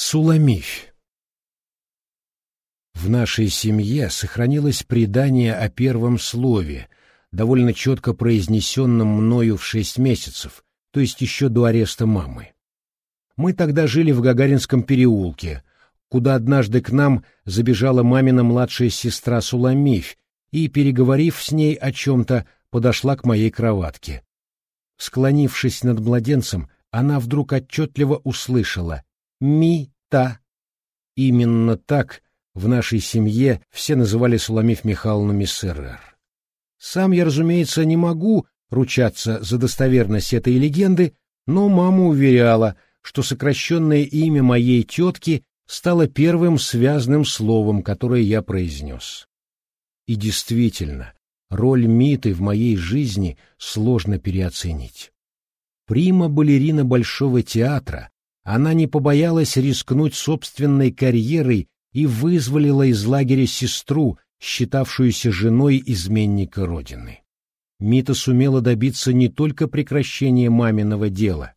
Суламифь. В нашей семье сохранилось предание о первом слове, довольно четко произнесенном мною в шесть месяцев, то есть еще до ареста мамы. Мы тогда жили в Гагаринском переулке, куда однажды к нам забежала мамина младшая сестра Суламифь и, переговорив с ней о чем-то, подошла к моей кроватке. Склонившись над младенцем, она вдруг отчетливо услышала Ми-та. Именно так в нашей семье все называли Суламиф Михайловну Миссерер. Сам я, разумеется, не могу ручаться за достоверность этой легенды, но мама уверяла, что сокращенное имя моей тетки стало первым связанным словом, которое я произнес. И действительно, роль Миты в моей жизни сложно переоценить. Прима-балерина Большого театра, она не побоялась рискнуть собственной карьерой и вызволила из лагеря сестру, считавшуюся женой изменника Родины. Мита сумела добиться не только прекращения маминого дела,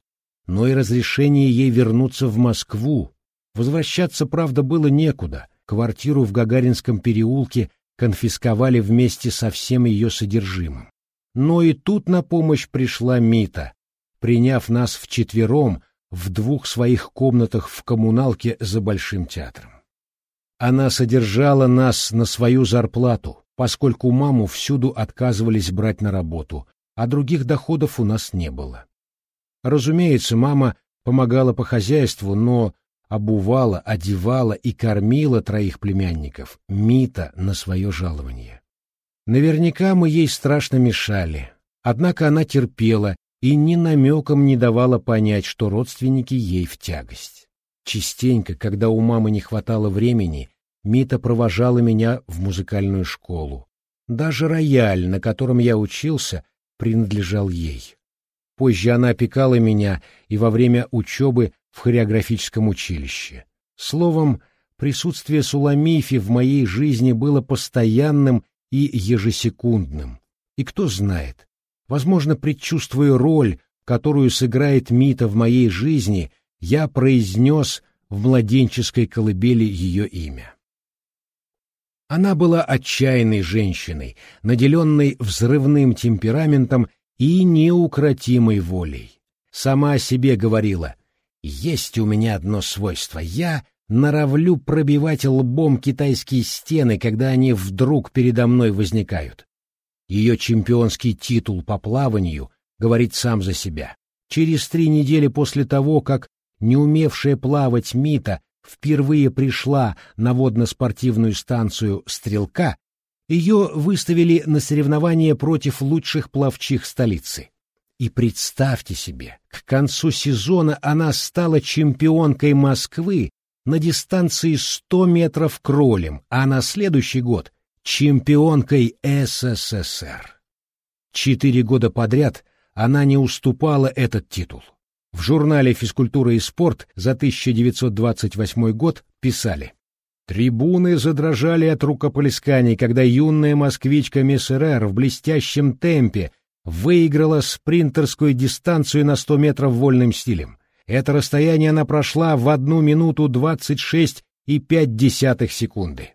но и разрешения ей вернуться в Москву. Возвращаться, правда, было некуда. Квартиру в Гагаринском переулке конфисковали вместе со всем ее содержимым. Но и тут на помощь пришла Мита. Приняв нас вчетвером, в двух своих комнатах в коммуналке за Большим театром. Она содержала нас на свою зарплату, поскольку маму всюду отказывались брать на работу, а других доходов у нас не было. Разумеется, мама помогала по хозяйству, но обувала, одевала и кормила троих племянников, Мита на свое жалование. Наверняка мы ей страшно мешали, однако она терпела и ни намеком не давала понять, что родственники ей в тягость. Частенько, когда у мамы не хватало времени, Мита провожала меня в музыкальную школу. Даже рояль, на котором я учился, принадлежал ей. Позже она опекала меня и во время учебы в хореографическом училище. Словом, присутствие Суламифи в моей жизни было постоянным и ежесекундным. И кто знает, Возможно, предчувствуя роль, которую сыграет Мита в моей жизни, я произнес в младенческой колыбели ее имя. Она была отчаянной женщиной, наделенной взрывным темпераментом и неукротимой волей. Сама о себе говорила, «Есть у меня одно свойство. Я норовлю пробивать лбом китайские стены, когда они вдруг передо мной возникают. Ее чемпионский титул по плаванию говорит сам за себя. Через три недели после того, как неумевшая плавать Мита впервые пришла на водно-спортивную станцию «Стрелка», ее выставили на соревнования против лучших пловчих столицы. И представьте себе, к концу сезона она стала чемпионкой Москвы на дистанции 100 метров кролем, а на следующий год чемпионкой СССР. Четыре года подряд она не уступала этот титул. В журнале «Физкультура и спорт» за 1928 год писали Трибуны задрожали от рукоплесканий, когда юная москвичка МСРР в блестящем темпе выиграла спринтерскую дистанцию на 100 метров вольным стилем. Это расстояние она прошла в 1 минуту 26,5 секунды.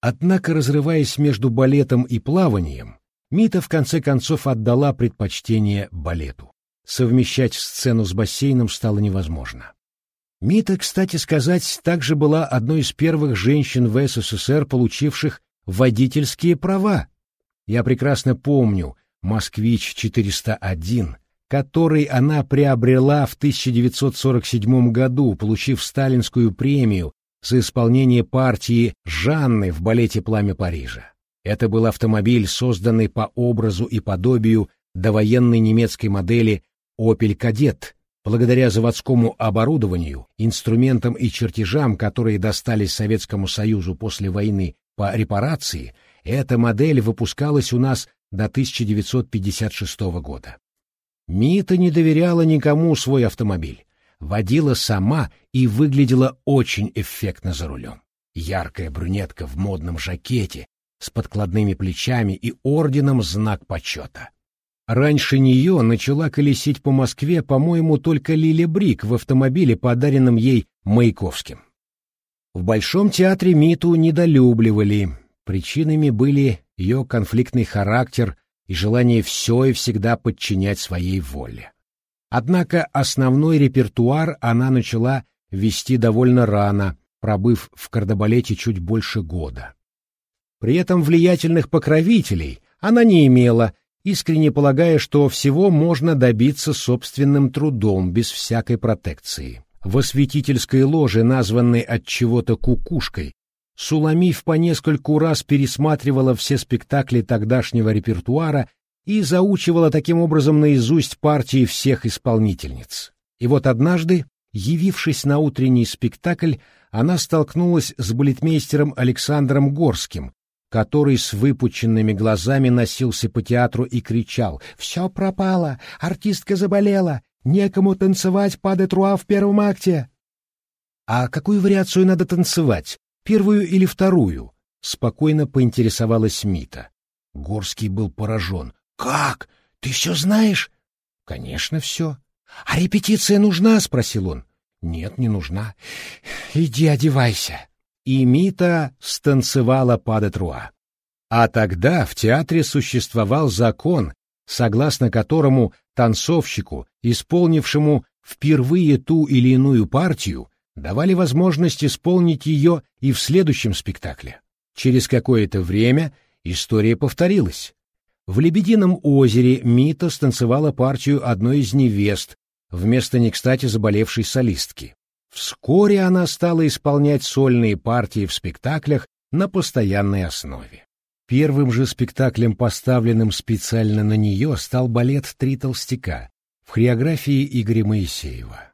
Однако, разрываясь между балетом и плаванием, Мита в конце концов отдала предпочтение балету. Совмещать сцену с бассейном стало невозможно. Мита, кстати сказать, также была одной из первых женщин в СССР, получивших водительские права. Я прекрасно помню «Москвич-401», который она приобрела в 1947 году, получив сталинскую премию за исполнение партии Жанны в балете «Пламя Парижа». Это был автомобиль, созданный по образу и подобию довоенной немецкой модели «Опель Кадет», благодаря заводскому оборудованию, инструментам и чертежам, которые достались Советскому Союзу после войны по репарации, эта модель выпускалась у нас до 1956 года. Мита не доверяла никому свой автомобиль водила сама и выглядела очень эффектно за рулем. Яркая брюнетка в модном жакете с подкладными плечами и орденом знак почета. Раньше нее начала колесить по Москве, по-моему, только Лиля Брик в автомобиле, подаренном ей Маяковским. В Большом театре Миту недолюбливали. Причинами были ее конфликтный характер и желание все и всегда подчинять своей воле. Однако основной репертуар она начала вести довольно рано, пробыв в кардебалете чуть больше года. При этом влиятельных покровителей она не имела, искренне полагая, что всего можно добиться собственным трудом, без всякой протекции. В осветительской ложе, названной от чего-то кукушкой, Суламиф по нескольку раз пересматривала все спектакли тогдашнего репертуара и заучивала таким образом наизусть партии всех исполнительниц. И вот однажды, явившись на утренний спектакль, она столкнулась с балетмейстером Александром Горским, который с выпученными глазами носился по театру и кричал «Все пропало! Артистка заболела! Некому танцевать па де труа в первом акте!» «А какую вариацию надо танцевать, первую или вторую?» — спокойно поинтересовалась Мита. Горский был поражен. «Как? Ты все знаешь?» «Конечно, все». «А репетиция нужна?» — спросил он. «Нет, не нужна. Иди одевайся» и Мита станцевала падетруа. А тогда в театре существовал закон, согласно которому танцовщику, исполнившему впервые ту или иную партию, давали возможность исполнить ее и в следующем спектакле. Через какое-то время история повторилась. В «Лебедином озере» Мита станцевала партию одной из невест вместо не кстати заболевшей солистки. Вскоре она стала исполнять сольные партии в спектаклях на постоянной основе. Первым же спектаклем, поставленным специально на нее, стал балет «Три толстяка» в хореографии Игоря Моисеева.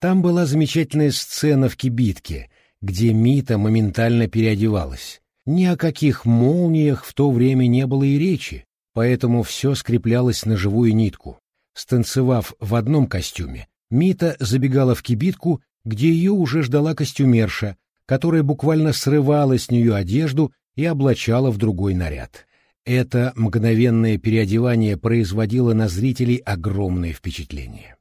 Там была замечательная сцена в кибитке, где Мита моментально переодевалась. Ни о каких молниях в то время не было и речи, поэтому все скреплялось на живую нитку. Станцевав в одном костюме, Мита забегала в кибитку где ее уже ждала костюмерша, которая буквально срывала с нее одежду и облачала в другой наряд. Это мгновенное переодевание производило на зрителей огромное впечатление.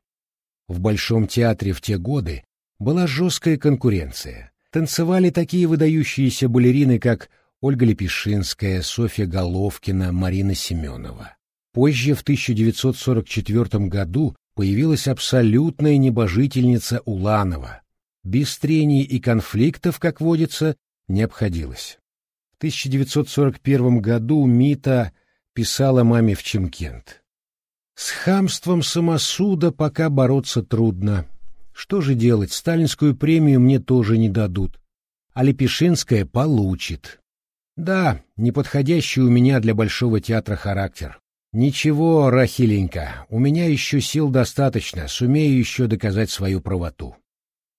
В Большом театре в те годы была жесткая конкуренция. Танцевали такие выдающиеся балерины, как Ольга Лепешинская, Софья Головкина, Марина Семенова. Позже, в 1944 году, появилась абсолютная небожительница Уланова. Без трений и конфликтов, как водится, не обходилось. В 1941 году Мита писала маме в Чемкент. «С хамством самосуда пока бороться трудно. Что же делать, сталинскую премию мне тоже не дадут. А Лепешинская получит. Да, неподходящий у меня для Большого театра характер. «Ничего, Рахиленька, у меня еще сил достаточно, сумею еще доказать свою правоту».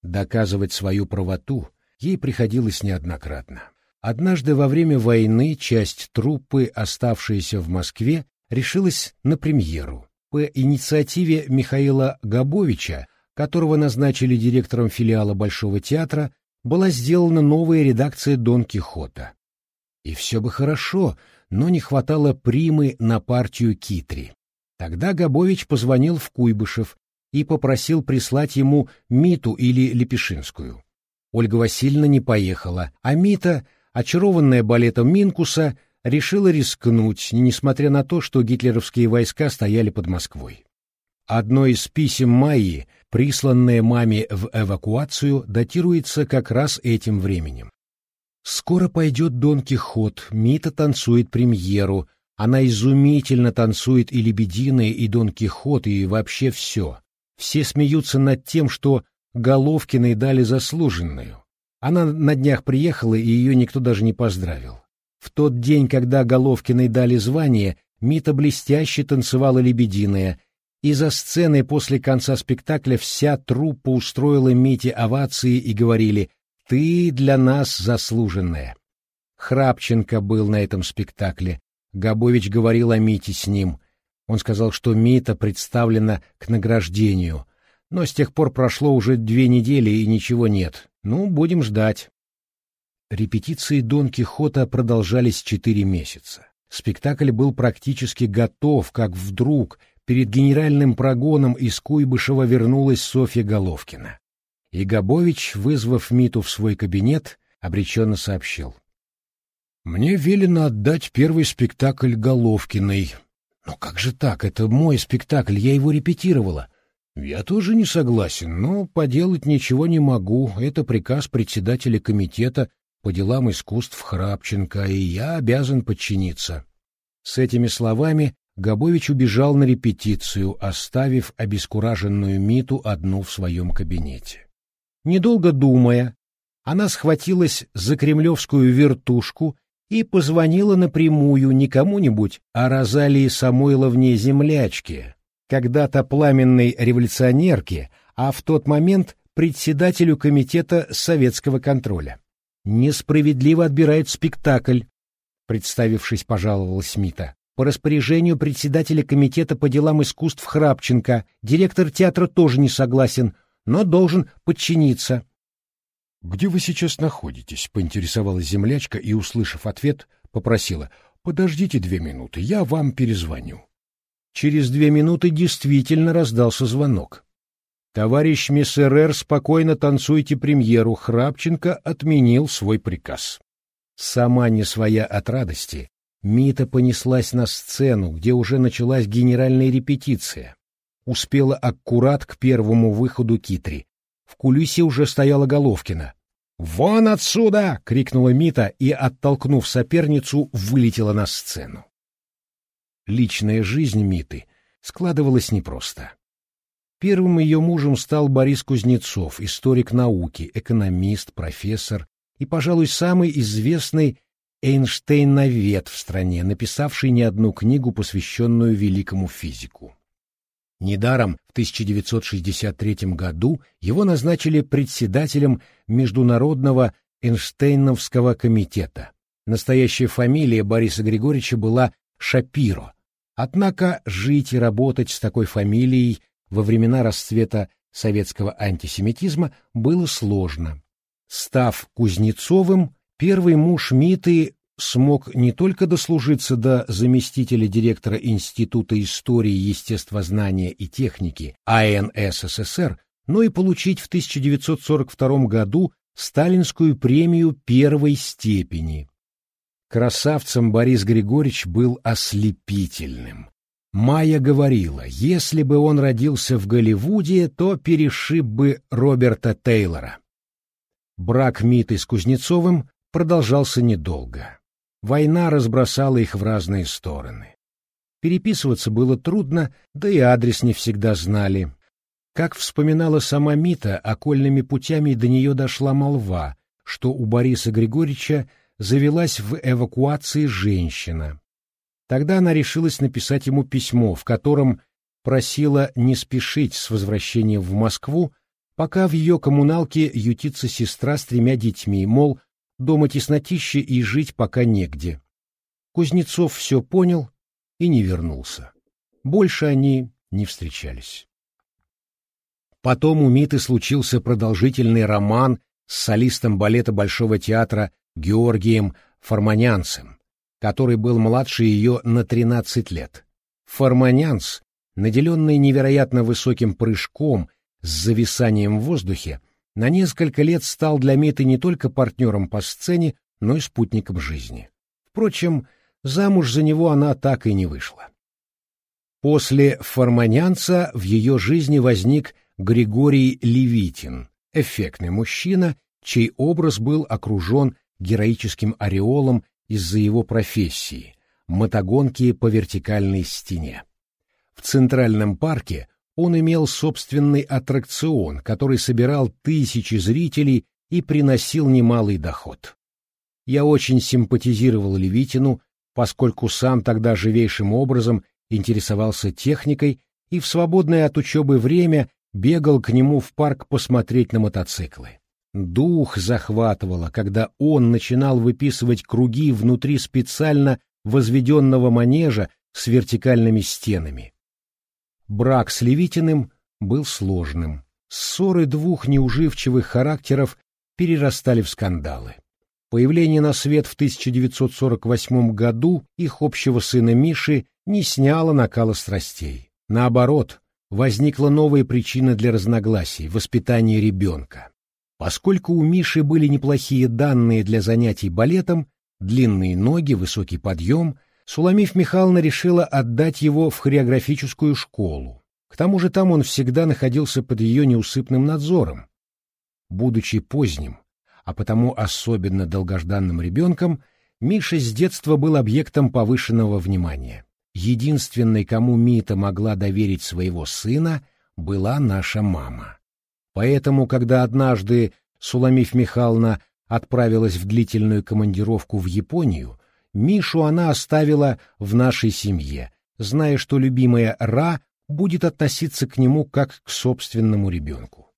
Доказывать свою правоту ей приходилось неоднократно. Однажды во время войны часть труппы, оставшаяся в Москве, решилась на премьеру. По инициативе Михаила Габовича, которого назначили директором филиала Большого театра, была сделана новая редакция «Дон Кихота». И все бы хорошо, но не хватало примы на партию Китри. Тогда Габович позвонил в Куйбышев и попросил прислать ему Миту или Лепешинскую. Ольга Васильевна не поехала, а Мита, очарованная балетом Минкуса, решила рискнуть, несмотря на то, что гитлеровские войска стояли под Москвой. Одно из писем Майи, присланное маме в эвакуацию, датируется как раз этим временем. Скоро пойдет Дон Кихот, Мита танцует премьеру, она изумительно танцует и Лебединая, и Дон Кихот, и вообще все. Все смеются над тем, что Головкиной дали заслуженную. Она на днях приехала, и ее никто даже не поздравил. В тот день, когда Головкиной дали звание, Мита блестяще танцевала Лебединая, и за сценой после конца спектакля вся труппа устроила Мите овации и говорили ты для нас заслуженная. Храпченко был на этом спектакле. Габович говорил о Мите с ним. Он сказал, что Мита представлена к награждению. Но с тех пор прошло уже две недели и ничего нет. Ну, будем ждать. Репетиции Дон Кихота продолжались четыре месяца. Спектакль был практически готов, как вдруг перед генеральным прогоном из Куйбышева вернулась Софья Головкина. И Габович, вызвав Миту в свой кабинет, обреченно сообщил. «Мне велено отдать первый спектакль Головкиной. Но как же так? Это мой спектакль, я его репетировала. Я тоже не согласен, но поделать ничего не могу. Это приказ председателя комитета по делам искусств Храпченко, и я обязан подчиниться. С этими словами Габович убежал на репетицию, оставив обескураженную Миту одну в своем кабинете. Недолго думая, она схватилась за кремлевскую вертушку и позвонила напрямую не кому-нибудь, а Розалии Самойловне Землячке, когда-то пламенной революционерке, а в тот момент председателю комитета советского контроля несправедливо отбирает спектакль, представившись, пожаловалась Мита. По распоряжению председателя комитета по делам искусств Храпченко директор театра тоже не согласен, но должен подчиниться. «Где вы сейчас находитесь?» — поинтересовалась землячка и, услышав ответ, попросила. «Подождите две минуты, я вам перезвоню». Через две минуты действительно раздался звонок. Товарищ Мессерер, спокойно танцуйте премьеру, Храпченко отменил свой приказ. Сама не своя от радости, Мита понеслась на сцену, где уже началась генеральная репетиция. Успела аккурат к первому выходу Китри. В кулисе уже стояла Головкина. «Вон отсюда!» — крикнула Мита и, оттолкнув соперницу, вылетела на сцену. Личная жизнь Миты складывалась непросто. Первым ее мужем стал Борис Кузнецов, историк науки, экономист, профессор и, пожалуй, самый известный Эйнштейновед в стране, написавший не одну книгу, посвященную великому физику. Недаром в 1963 году его назначили председателем Международного Эйнштейновского комитета. Настоящая фамилия Бориса Григорьевича была Шапиро. Однако жить и работать с такой фамилией во времена расцвета советского антисемитизма было сложно. Став Кузнецовым, первый муж Миты смог не только дослужиться до заместителя директора Института истории, естествознания и техники АНССР, но и получить в 1942 году сталинскую премию первой степени. Красавцем Борис Григорьевич был ослепительным. Майя говорила, если бы он родился в Голливуде, то перешиб бы Роберта Тейлора. Брак Миты с Кузнецовым продолжался недолго. Война разбросала их в разные стороны. Переписываться было трудно, да и адрес не всегда знали. Как вспоминала сама Мита, окольными путями до нее дошла молва, что у Бориса Григорьевича завелась в эвакуации женщина. Тогда она решилась написать ему письмо, в котором просила не спешить с возвращением в Москву, пока в ее коммуналке ютится сестра с тремя детьми, мол, дома теснотище и жить пока негде. Кузнецов все понял и не вернулся. Больше они не встречались. Потом у Миты случился продолжительный роман с солистом балета Большого театра Георгием Форманянцем, который был младше ее на 13 лет. Форманянс, наделенный невероятно высоким прыжком с зависанием в воздухе, на несколько лет стал для Миты не только партнером по сцене, но и спутником жизни. Впрочем, замуж за него она так и не вышла. После форманянца в ее жизни возник Григорий Левитин, эффектный мужчина, чей образ был окружен героическим ореолом из-за его профессии — мотогонки по вертикальной стене. В Центральном парке он имел собственный аттракцион, который собирал тысячи зрителей и приносил немалый доход. Я очень симпатизировал Левитину, поскольку сам тогда живейшим образом интересовался техникой и в свободное от учебы время бегал к нему в парк посмотреть на мотоциклы. Дух захватывало, когда он начинал выписывать круги внутри специально возведенного манежа с вертикальными стенами. Брак с Левитиным был сложным. Ссоры двух неуживчивых характеров перерастали в скандалы. По Появление на свет в 1948 году их общего сына Миши не сняло накала страстей. Наоборот, возникла новая причина для разногласий – воспитание ребенка. Поскольку у Миши были неплохие данные для занятий балетом, длинные ноги, высокий подъем, Суламиф Михайловна решила отдать его в хореографическую школу. К тому же там он всегда находился под ее неусыпным надзором. Будучи поздним, а потому особенно долгожданным ребенком, Миша с детства был объектом повышенного внимания. Единственной, кому Мита могла доверить своего сына, была наша мама. Поэтому, когда однажды Суламиф Михайловна отправилась в длительную командировку в Японию, Мишу она оставила в нашей семье, зная, что любимая Ра будет относиться к нему как к собственному ребенку.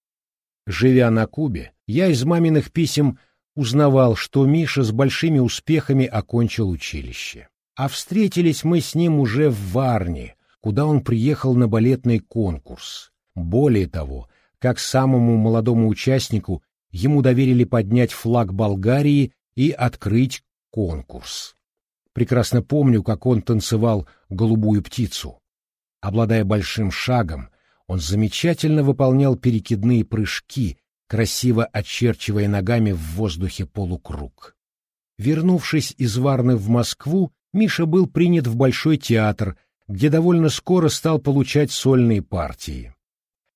Живя на Кубе, я из маминых писем узнавал, что Миша с большими успехами окончил училище. А встретились мы с ним уже в Варне, куда он приехал на балетный конкурс. Более того, как самому молодому участнику ему доверили поднять флаг Болгарии и открыть конкурс. Прекрасно помню, как он танцевал «Голубую птицу». Обладая большим шагом, он замечательно выполнял перекидные прыжки, красиво очерчивая ногами в воздухе полукруг. Вернувшись из Варны в Москву, Миша был принят в Большой театр, где довольно скоро стал получать сольные партии.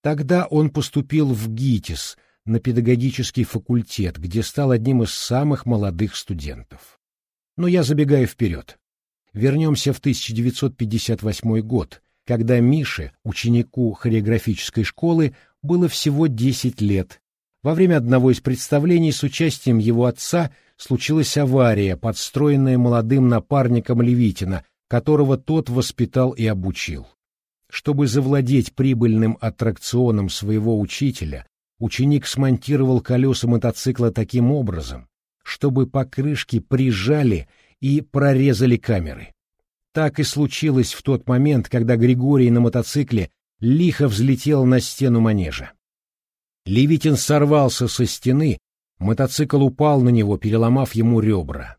Тогда он поступил в ГИТИС, на педагогический факультет, где стал одним из самых молодых студентов. Но я забегаю вперед. Вернемся в 1958 год, когда Мише, ученику хореографической школы, было всего 10 лет. Во время одного из представлений с участием его отца случилась авария, подстроенная молодым напарником Левитина, которого тот воспитал и обучил. Чтобы завладеть прибыльным аттракционом своего учителя, ученик смонтировал колеса мотоцикла таким образом, чтобы покрышки прижали и прорезали камеры. Так и случилось в тот момент, когда Григорий на мотоцикле лихо взлетел на стену манежа. Левитин сорвался со стены, мотоцикл упал на него, переломав ему ребра.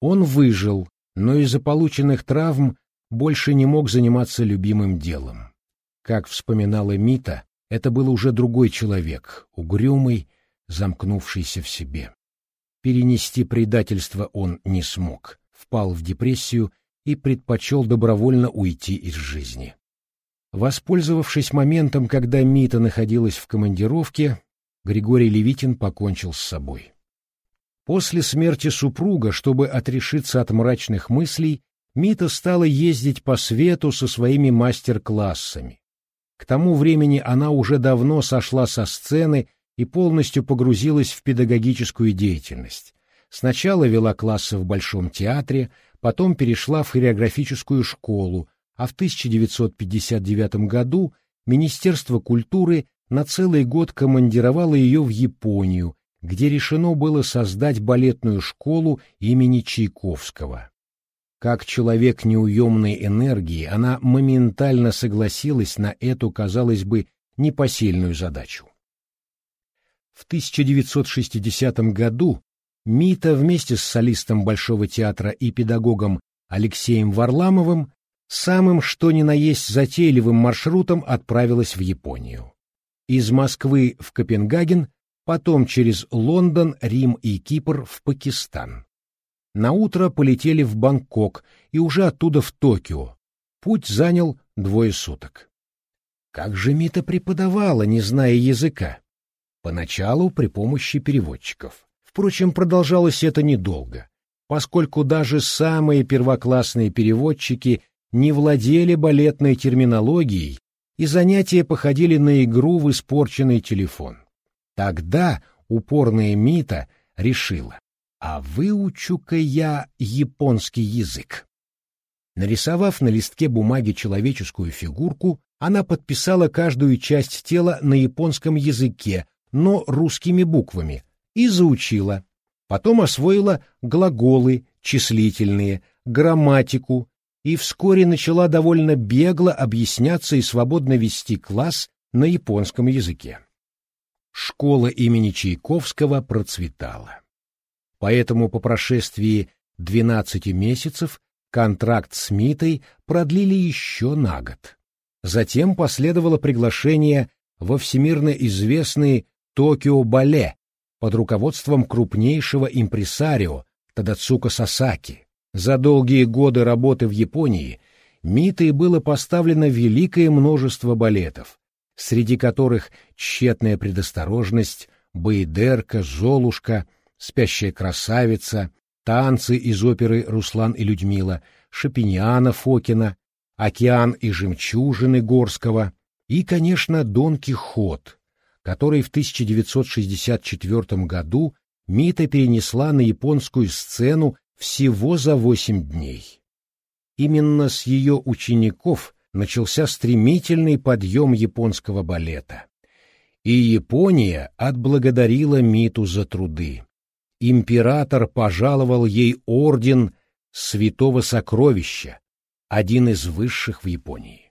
Он выжил, но из-за полученных травм больше не мог заниматься любимым делом. Как вспоминала Мита, это был уже другой человек, угрюмый, замкнувшийся в себе. Перенести предательство он не смог, впал в депрессию и предпочел добровольно уйти из жизни. Воспользовавшись моментом, когда Мита находилась в командировке, Григорий Левитин покончил с собой. После смерти супруга, чтобы отрешиться от мрачных мыслей, Мита стала ездить по свету со своими мастер-классами. К тому времени она уже давно сошла со сцены и полностью погрузилась в педагогическую деятельность. Сначала вела классы в Большом театре, потом перешла в хореографическую школу, а в 1959 году Министерство культуры на целый год командировало ее в Японию, где решено было создать балетную школу имени Чайковского. Как человек неуемной энергии, она моментально согласилась на эту, казалось бы, непосильную задачу. В 1960 году Мита вместе с солистом Большого театра и педагогом Алексеем Варламовым самым что ни на есть затейливым маршрутом отправилась в Японию. Из Москвы в Копенгаген, потом через Лондон, Рим и Кипр в Пакистан. На утро полетели в Бангкок и уже оттуда в Токио. Путь занял двое суток. Как же Мита преподавала, не зная языка? Поначалу при помощи переводчиков. Впрочем, продолжалось это недолго, поскольку даже самые первоклассные переводчики не владели балетной терминологией, и занятия походили на игру в испорченный телефон. Тогда упорная Мита решила, а выучу-ка я японский язык. Нарисовав на листке бумаги человеческую фигурку, она подписала каждую часть тела на японском языке, но русскими буквами, и заучила. Потом освоила глаголы, числительные, грамматику, и вскоре начала довольно бегло объясняться и свободно вести класс на японском языке. Школа имени Чайковского процветала. Поэтому по прошествии 12 месяцев контракт с Митой продлили еще на год. Затем последовало приглашение во всемирно известный Токио-бале под руководством крупнейшего импресарио Тадацука Сасаки. За долгие годы работы в Японии Митой было поставлено великое множество балетов, среди которых «Тщетная предосторожность», «Баидерка», «Золушка», «Спящая красавица», танцы из оперы «Руслан и Людмила», Шапиньяна Фокина, «Океан и жемчужины» Горского и, конечно, «Дон Кихот», который в 1964 году Мита перенесла на японскую сцену всего за восемь дней. Именно с ее учеников начался стремительный подъем японского балета. И Япония отблагодарила Миту за труды. Император пожаловал ей орден Святого Сокровища, один из высших в Японии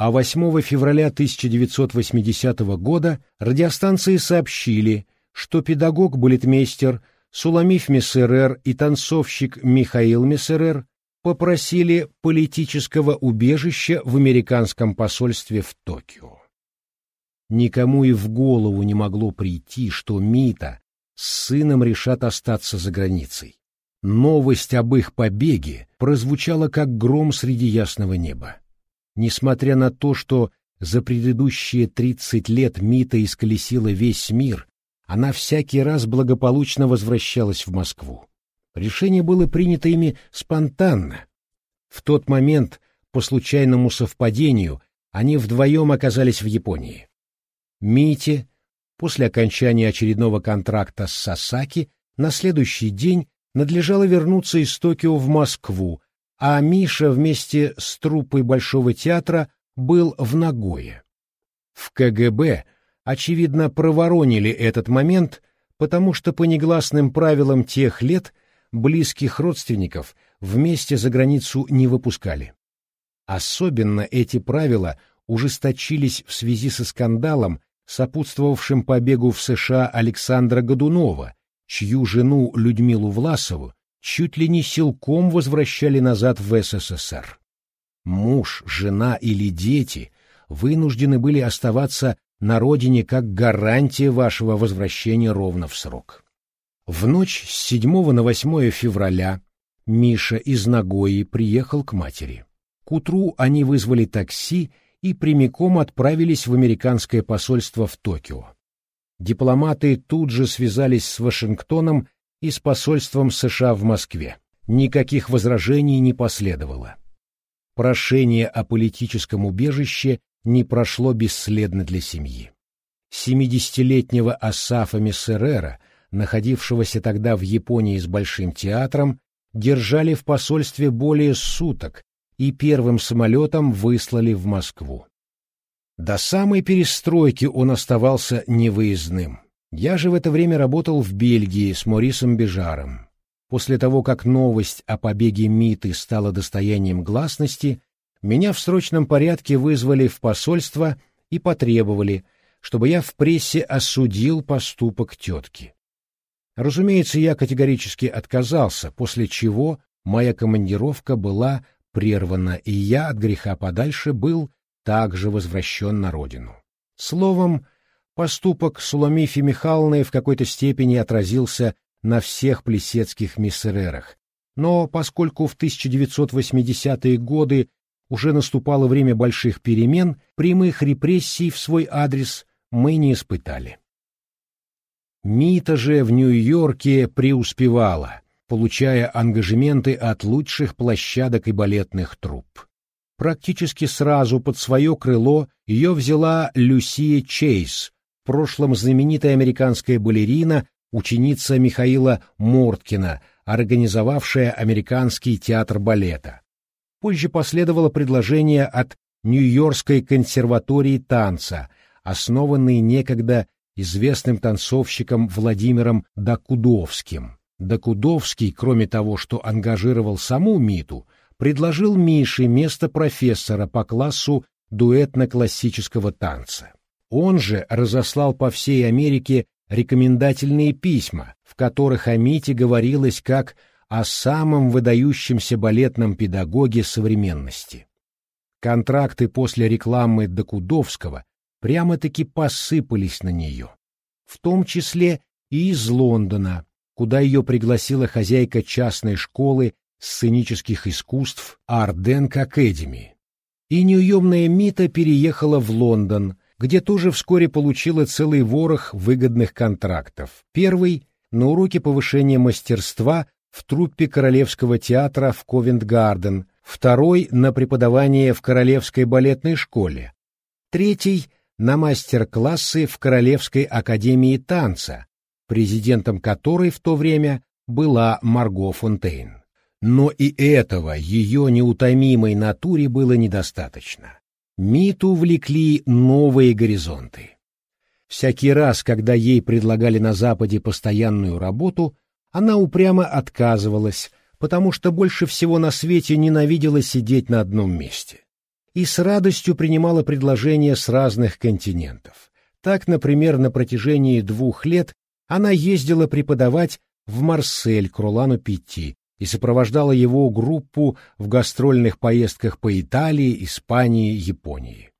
а 8 февраля 1980 года радиостанции сообщили, что педагог-балетмейстер Суламиф Мессерер и танцовщик Михаил Мессерер попросили политического убежища в американском посольстве в Токио. Никому и в голову не могло прийти, что Мита с сыном решат остаться за границей. Новость об их побеге прозвучала как гром среди ясного неба. Несмотря на то, что за предыдущие тридцать лет Мита исколесила весь мир, она всякий раз благополучно возвращалась в Москву. Решение было принято ими спонтанно. В тот момент, по случайному совпадению, они вдвоем оказались в Японии. Мите, после окончания очередного контракта с Сасаки, на следующий день надлежало вернуться из Токио в Москву, а Миша вместе с труппой Большого театра был в Нагое. В КГБ, очевидно, проворонили этот момент, потому что по негласным правилам тех лет близких родственников вместе за границу не выпускали. Особенно эти правила ужесточились в связи со скандалом, сопутствовавшим побегу в США Александра Годунова, чью жену Людмилу Власову чуть ли не силком возвращали назад в СССР. Муж, жена или дети вынуждены были оставаться на родине как гарантия вашего возвращения ровно в срок. В ночь с 7 на 8 февраля Миша из Нагои приехал к матери. К утру они вызвали такси и прямиком отправились в американское посольство в Токио. Дипломаты тут же связались с Вашингтоном и с посольством США в Москве. Никаких возражений не последовало. Прошение о политическом убежище не прошло бесследно для семьи. Семидесятилетнего Асафа Мессерера, находившегося тогда в Японии с Большим театром, держали в посольстве более суток и первым самолетом выслали в Москву. До самой перестройки он оставался невыездным. Я же в это время работал в Бельгии с Морисом Бежаром. После того, как новость о побеге Миты стала достоянием гласности, меня в срочном порядке вызвали в посольство и потребовали, чтобы я в прессе осудил поступок тетки. Разумеется, я категорически отказался, после чего моя командировка была прервана, и я от греха подальше был также возвращен на родину. Словом, Поступок Суламифи Михайловны в какой-то степени отразился на всех плесецких миссерерах, но поскольку в 1980-е годы уже наступало время больших перемен, прямых репрессий в свой адрес мы не испытали. Мита же в Нью-Йорке преуспевала, получая ангажементы от лучших площадок и балетных труп. Практически сразу под свое крыло ее взяла Люсия Чейз, прошлом знаменитая американская балерина, ученица Михаила Морткина, организовавшая американский театр балета. Позже последовало предложение от Нью-Йоркской консерватории танца, основанной некогда известным танцовщиком Владимиром Докудовским. Докудовский, кроме того, что ангажировал саму Миту, предложил Мише место профессора по классу дуэтно-классического танца. Он же разослал по всей Америке рекомендательные письма, в которых о Мите говорилось как о самом выдающемся балетном педагоге современности. Контракты после рекламы Докудовского прямо-таки посыпались на нее, в том числе и из Лондона, куда ее пригласила хозяйка частной школы сценических искусств Арденк Академи. И неуемная Мита переехала в Лондон, где тоже вскоре получила целый ворох выгодных контрактов. Первый — на уроке повышения мастерства в труппе Королевского театра в Ковент-Гарден, второй — на преподавание в Королевской балетной школе, третий — на мастер-классы в Королевской академии танца, президентом которой в то время была Марго Фонтейн. Но и этого ее неутомимой натуре было недостаточно. Миту влекли новые горизонты. Всякий раз, когда ей предлагали на Западе постоянную работу, она упрямо отказывалась, потому что больше всего на свете ненавидела сидеть на одном месте. И с радостью принимала предложения с разных континентов. Так, например, на протяжении двух лет она ездила преподавать в Марсель к Ролану Питти, и сопровождала его группу в гастрольных поездках по Италии, Испании, Японии.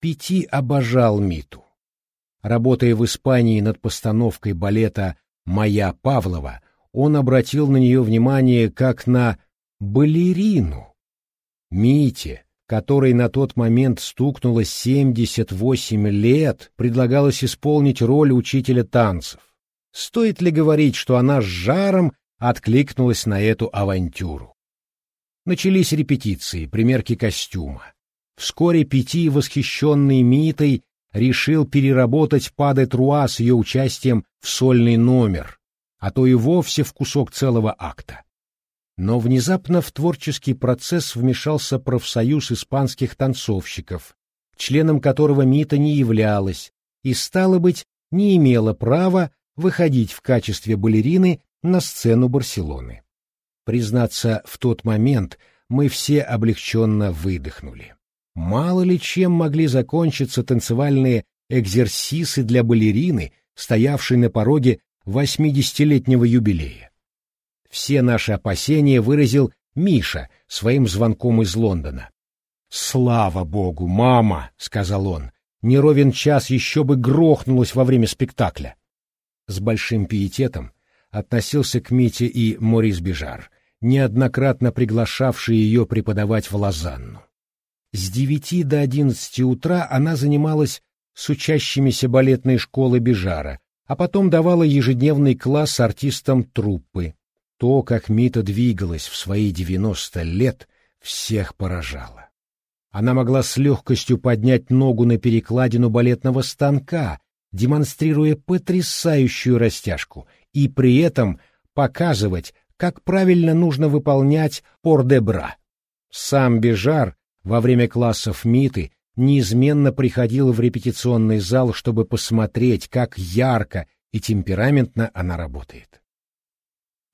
Пяти обожал Миту. Работая в Испании над постановкой балета «Моя Павлова», он обратил на нее внимание как на балерину. Мите, которой на тот момент стукнуло 78 лет, предлагалось исполнить роль учителя танцев. Стоит ли говорить, что она с жаром откликнулась на эту авантюру. Начались репетиции, примерки костюма. Вскоре Пяти, восхищенный Митой, решил переработать Паде Труа с ее участием в сольный номер, а то и вовсе в кусок целого акта. Но внезапно в творческий процесс вмешался профсоюз испанских танцовщиков, членом которого Мита не являлась и, стало быть, не имела права выходить в качестве балерины на сцену Барселоны. Признаться, в тот момент мы все облегченно выдохнули. Мало ли чем могли закончиться танцевальные экзерсисы для балерины, стоявшей на пороге восьмидесятилетнего юбилея. Все наши опасения выразил Миша своим звонком из Лондона. «Слава богу, мама!» — сказал он. «Не ровен час еще бы грохнулась во время спектакля». С большим пиететом относился к Мите и Морис Бежар, неоднократно приглашавший ее преподавать в Лозанну. С девяти до одиннадцати утра она занималась с учащимися балетной школы Бежара, а потом давала ежедневный класс артистам труппы. То, как Мита двигалась в свои девяносто лет, всех поражало. Она могла с легкостью поднять ногу на перекладину балетного станка, демонстрируя потрясающую растяжку, и при этом показывать, как правильно нужно выполнять пор-де-бра. Сам Бежар во время классов МИТы неизменно приходил в репетиционный зал, чтобы посмотреть, как ярко и темпераментно она работает.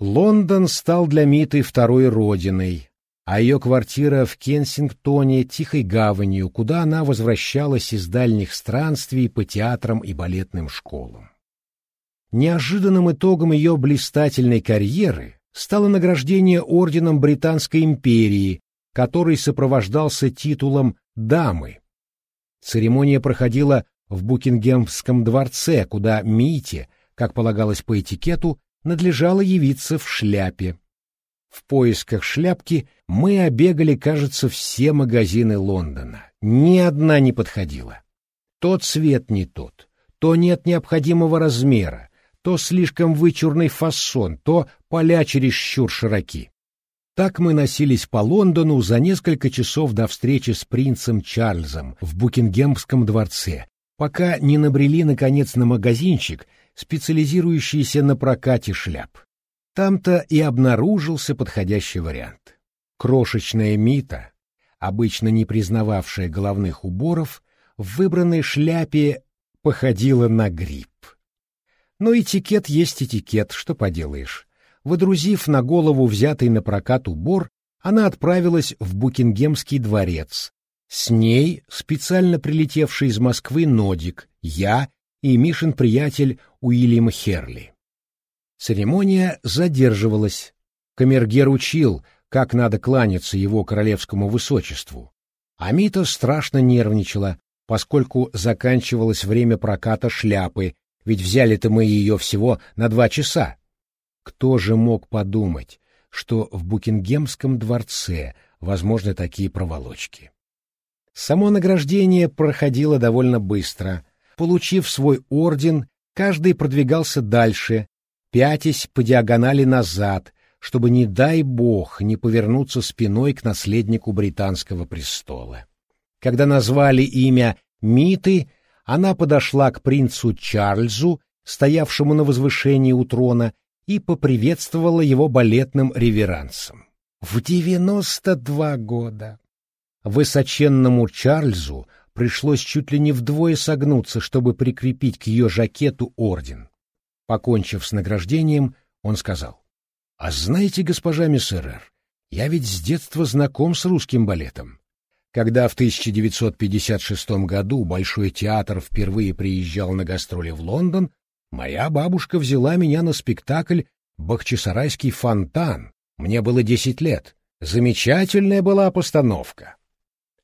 Лондон стал для Миты второй родиной, а ее квартира в Кенсингтоне — тихой гаванью, куда она возвращалась из дальних странствий по театрам и балетным школам. Неожиданным итогом ее блистательной карьеры стало награждение орденом Британской империи, который сопровождался титулом «дамы». Церемония проходила в Букингемском дворце, куда Мите, как полагалось по этикету, надлежало явиться в шляпе. В поисках шляпки мы обегали, кажется, все магазины Лондона. Ни одна не подходила. То цвет не тот, то нет необходимого размера, то слишком вычурный фасон, то поля чересчур широки. Так мы носились по Лондону за несколько часов до встречи с принцем Чарльзом в Букингемском дворце, пока не набрели, наконец, на магазинчик, специализирующийся на прокате шляп. Там-то и обнаружился подходящий вариант. Крошечная Мита, обычно не признававшая головных уборов, в выбранной шляпе походила на гриб. Но этикет есть этикет, что поделаешь. Водрузив на голову взятый на прокат убор, она отправилась в Букингемский дворец. С ней специально прилетевший из Москвы Нодик, я и Мишин приятель Уильям Херли. Церемония задерживалась. Камергер учил, как надо кланяться его королевскому высочеству. А Мита страшно нервничала, поскольку заканчивалось время проката шляпы, ведь взяли-то мы ее всего на два часа. Кто же мог подумать, что в Букингемском дворце возможны такие проволочки? Само награждение проходило довольно быстро. Получив свой орден, каждый продвигался дальше, пятясь по диагонали назад, чтобы, не дай бог, не повернуться спиной к наследнику британского престола. Когда назвали имя Миты, она подошла к принцу Чарльзу, стоявшему на возвышении у трона, и поприветствовала его балетным реверансом. В девяносто два года! Высоченному Чарльзу пришлось чуть ли не вдвое согнуться, чтобы прикрепить к ее жакету орден. Покончив с награждением, он сказал, «А знаете, госпожа Мессерер, я ведь с детства знаком с русским балетом. Когда в 1956 году Большой театр впервые приезжал на гастроли в Лондон, моя бабушка взяла меня на спектакль «Бахчисарайский фонтан». Мне было десять лет. Замечательная была постановка.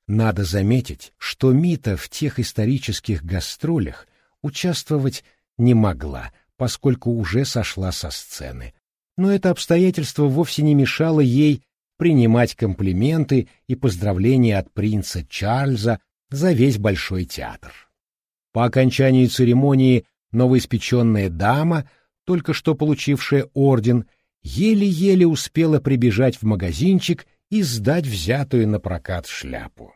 Надо заметить, что Мита в тех исторических гастролях участвовать не могла, поскольку уже сошла со сцены. Но это обстоятельство вовсе не мешало ей принимать комплименты и поздравления от принца Чарльза за весь Большой театр. По окончании церемонии новоиспеченная дама, только что получившая орден, еле-еле успела прибежать в магазинчик и сдать взятую на прокат шляпу.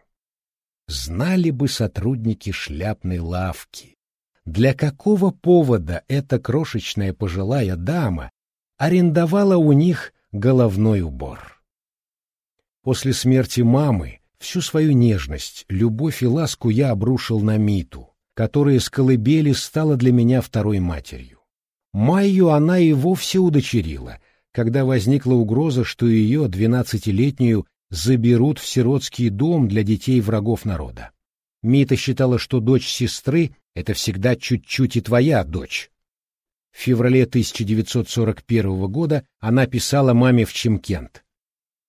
Знали бы сотрудники шляпной лавки, для какого повода эта крошечная пожилая дама арендовала у них головной убор. После смерти мамы всю свою нежность, любовь и ласку я обрушил на Миту, которая с колыбели стала для меня второй матерью. Майю она и вовсе удочерила, когда возникла угроза, что ее, двенадцатилетнюю, заберут в сиротский дом для детей врагов народа. Мита считала, что дочь сестры — это всегда чуть-чуть и твоя дочь. В феврале 1941 года она писала маме в Чемкент.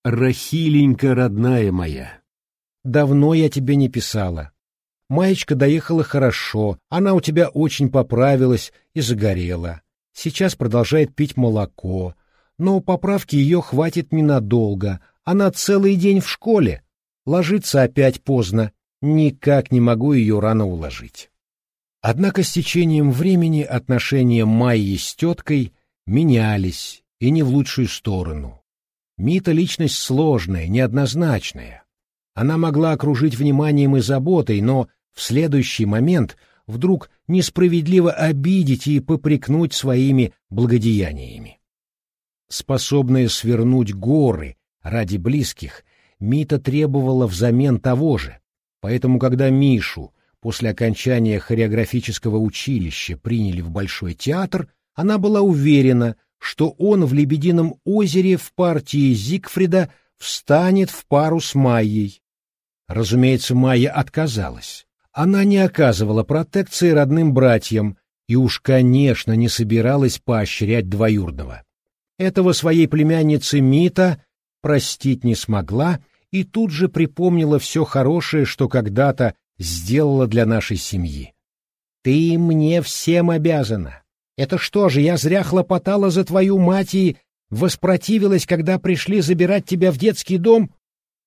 «Рахиленька, родная моя, давно я тебе не писала. Маечка доехала хорошо, она у тебя очень поправилась и загорела. Сейчас продолжает пить молоко, но поправки ее хватит ненадолго, она целый день в школе, ложится опять поздно, никак не могу ее рано уложить. Однако с течением времени отношения Майи с теткой менялись, и не в лучшую сторону. Мита — личность сложная, неоднозначная. Она могла окружить вниманием и заботой, но в следующий момент вдруг несправедливо обидеть и попрекнуть своими благодеяниями. Способная свернуть горы ради близких, Мита требовала взамен того же, поэтому когда Мишу после окончания хореографического училища приняли в Большой театр, она была уверена, что он в «Лебедином озере» в партии Зигфрида встанет в пару с Майей. Разумеется, Майя отказалась. Она не оказывала протекции родным братьям и уж, конечно, не собиралась поощрять двоюродного. Этого своей племяннице Мита простить не смогла и тут же припомнила все хорошее, что когда-то сделала для нашей семьи. «Ты мне всем обязана. Это что же, я зря хлопотала за твою мать и воспротивилась, когда пришли забирать тебя в детский дом?»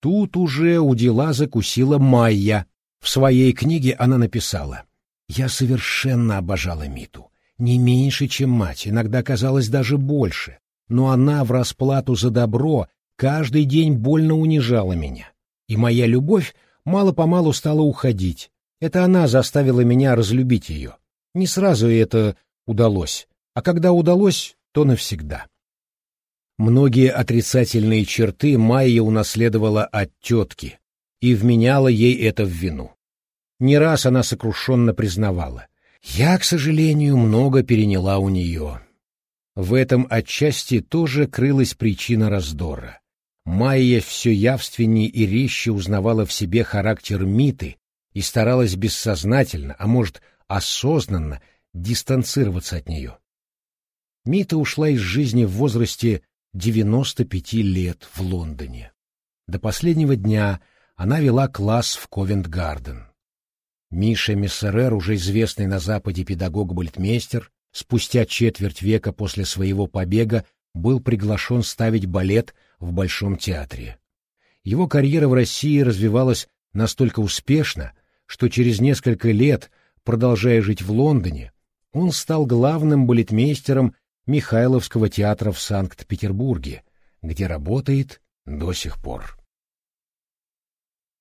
Тут уже у дела закусила Майя. В своей книге она написала «Я совершенно обожала Миту. Не меньше, чем мать, иногда казалось даже больше. Но она в расплату за добро каждый день больно унижала меня. И моя любовь мало-помалу стала уходить. Это она заставила меня разлюбить ее. Не сразу это удалось, а когда удалось, то навсегда. Многие отрицательные черты Майя унаследовала от тетки и вменяла ей это в вину. Не раз она сокрушенно признавала. Я, к сожалению, много переняла у нее. В этом отчасти тоже крылась причина раздора. Майя все явственнее и резче узнавала в себе характер Миты и старалась бессознательно, а может, осознанно, дистанцироваться от нее. Мита ушла из жизни в возрасте 95 лет в Лондоне. До последнего дня она вела класс в Ковент-Гарден. Миша Мессерер, уже известный на Западе педагог-бальтмейстер, спустя четверть века после своего побега был приглашен ставить балет в Большом театре. Его карьера в России развивалась настолько успешно, что через несколько лет, продолжая жить в Лондоне, он стал главным балетмейстером Михайловского театра в Санкт-Петербурге, где работает до сих пор.